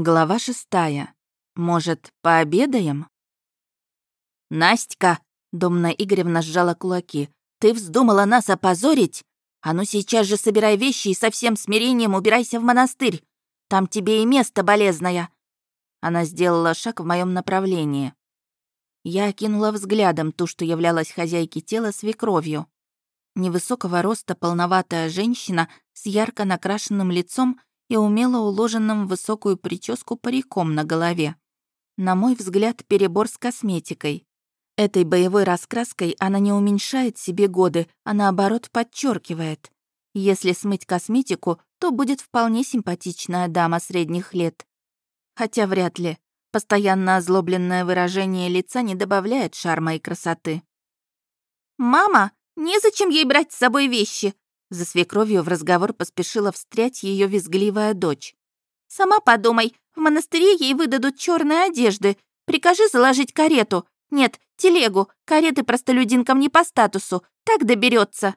Глава шестая. Может, пообедаем? Настя, Домна Игоревна сжала кулаки. «Ты вздумала нас опозорить? А ну сейчас же собирай вещи и со всем смирением убирайся в монастырь. Там тебе и место болезное». Она сделала шаг в моем направлении. Я окинула взглядом ту, что являлась хозяйки тела свекровью. Невысокого роста полноватая женщина с ярко накрашенным лицом и умело уложенным в высокую прическу париком на голове. На мой взгляд, перебор с косметикой. Этой боевой раскраской она не уменьшает себе годы, а наоборот подчеркивает. Если смыть косметику, то будет вполне симпатичная дама средних лет. Хотя вряд ли. Постоянно озлобленное выражение лица не добавляет шарма и красоты. «Мама, незачем ей брать с собой вещи!» За свекровью в разговор поспешила встрять ее визгливая дочь. «Сама подумай, в монастыре ей выдадут черные одежды. Прикажи заложить карету. Нет, телегу. Кареты простолюдинкам не по статусу. Так доберется.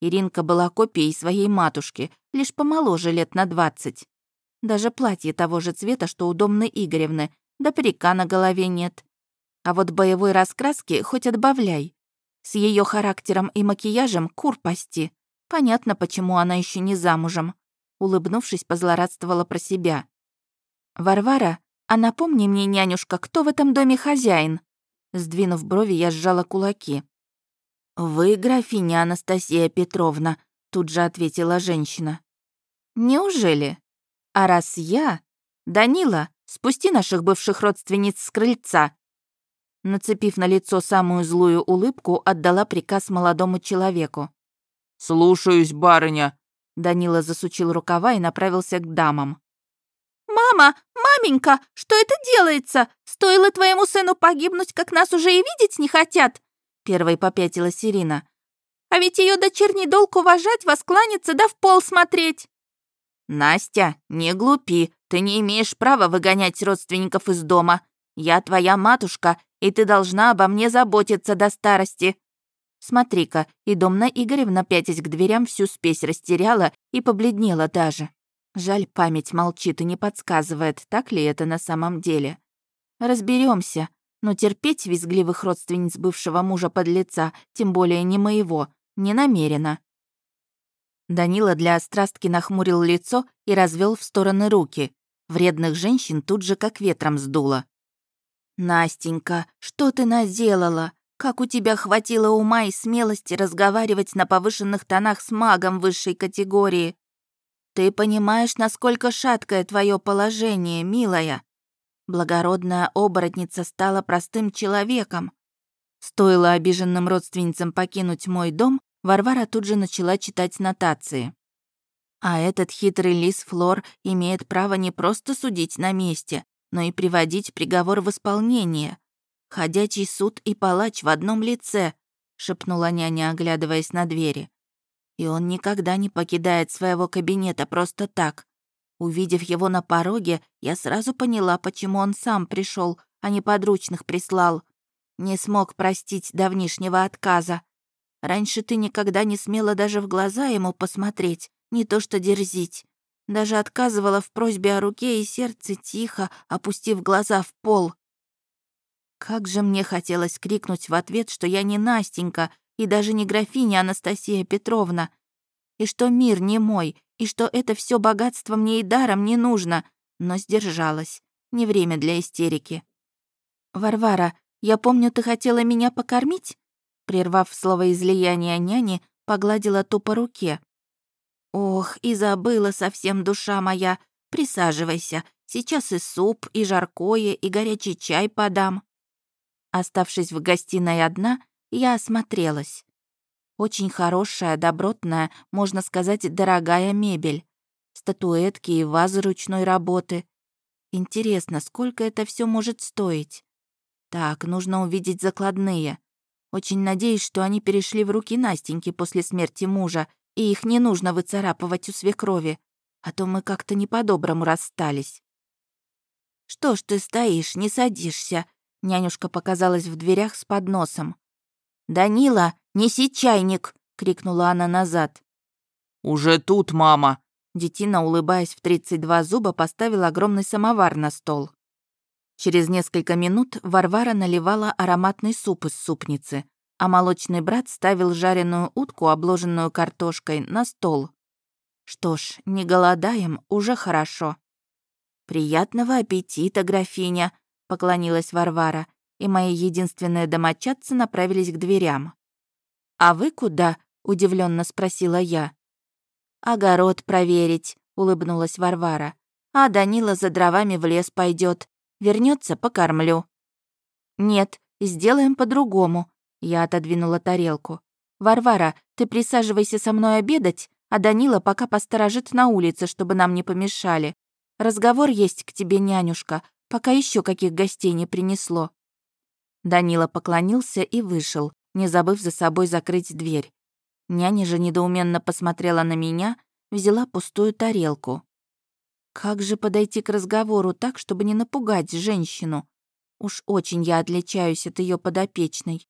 Иринка была копией своей матушки, лишь помоложе лет на двадцать. Даже платье того же цвета, что у Домны Игоревны, да парика на голове нет. А вот боевой раскраски хоть отбавляй. С ее характером и макияжем кур пасти. Понятно, почему она еще не замужем. Улыбнувшись, позлорадствовала про себя. «Варвара, а напомни мне, нянюшка, кто в этом доме хозяин?» Сдвинув брови, я сжала кулаки. «Вы, графиня Анастасия Петровна», — тут же ответила женщина. «Неужели? А раз я... Данила, спусти наших бывших родственниц с крыльца!» Нацепив на лицо самую злую улыбку, отдала приказ молодому человеку. «Слушаюсь, барыня!» Данила засучил рукава и направился к дамам. «Мама! Маменька! Что это делается? Стоило твоему сыну погибнуть, как нас уже и видеть не хотят!» Первой попятилась Ирина. «А ведь ее дочерний долг уважать, воскланяться да в пол смотреть!» «Настя, не глупи, ты не имеешь права выгонять родственников из дома. Я твоя матушка, и ты должна обо мне заботиться до старости», Смотри-ка, и Домна Игоревна, пятясь к дверям, всю спесь растеряла и побледнела даже. Жаль, память молчит и не подсказывает, так ли это на самом деле. Разберемся, но терпеть визгливых родственниц бывшего мужа под лица, тем более не моего, не намерена. Данила для острастки нахмурил лицо и развел в стороны руки. Вредных женщин тут же как ветром сдуло. «Настенька, что ты наделала? Как у тебя хватило ума и смелости разговаривать на повышенных тонах с магом высшей категории? Ты понимаешь, насколько шаткое твое положение, милая? Благородная оборотница стала простым человеком. Стоило обиженным родственницам покинуть мой дом, Варвара тут же начала читать нотации. А этот хитрый лис Флор имеет право не просто судить на месте, но и приводить приговор в исполнение. «Ходячий суд и палач в одном лице», — шепнула няня, оглядываясь на двери. «И он никогда не покидает своего кабинета просто так. Увидев его на пороге, я сразу поняла, почему он сам пришел, а не подручных прислал. Не смог простить давнишнего отказа. Раньше ты никогда не смела даже в глаза ему посмотреть, не то что дерзить. Даже отказывала в просьбе о руке и сердце тихо, опустив глаза в пол. Как же мне хотелось крикнуть в ответ, что я не Настенька и даже не графиня Анастасия Петровна, и что мир не мой, и что это все богатство мне и даром не нужно, но сдержалась. Не время для истерики. «Варвара, я помню, ты хотела меня покормить?» Прервав словоизлияние няни, погладила ту по руке. «Ох, и забыла совсем душа моя. Присаживайся, сейчас и суп, и жаркое, и горячий чай подам». Оставшись в гостиной одна, я осмотрелась. Очень хорошая, добротная, можно сказать, дорогая мебель. Статуэтки и вазы ручной работы. Интересно, сколько это все может стоить? Так, нужно увидеть закладные. Очень надеюсь, что они перешли в руки Настеньки после смерти мужа, и их не нужно выцарапывать у свекрови, а то мы как-то не по-доброму расстались. «Что ж ты стоишь, не садишься?» Нянюшка показалась в дверях с подносом. «Данила, неси чайник!» — крикнула она назад. «Уже тут, мама!» Детина, улыбаясь в 32 зуба, поставил огромный самовар на стол. Через несколько минут Варвара наливала ароматный суп из супницы, а молочный брат ставил жареную утку, обложенную картошкой, на стол. Что ж, не голодаем, уже хорошо. «Приятного аппетита, графиня!» — поклонилась Варвара, и мои единственные домочадцы направились к дверям. «А вы куда?» — удивленно спросила я. «Огород проверить», — улыбнулась Варвара. «А Данила за дровами в лес пойдет. Вернется, покормлю». «Нет, сделаем по-другому», — я отодвинула тарелку. «Варвара, ты присаживайся со мной обедать, а Данила пока посторожит на улице, чтобы нам не помешали. Разговор есть к тебе, нянюшка, пока еще каких гостей не принесло». Данила поклонился и вышел, не забыв за собой закрыть дверь. Няня же недоуменно посмотрела на меня, взяла пустую тарелку. Как же подойти к разговору так, чтобы не напугать женщину? Уж очень я отличаюсь от ее подопечной.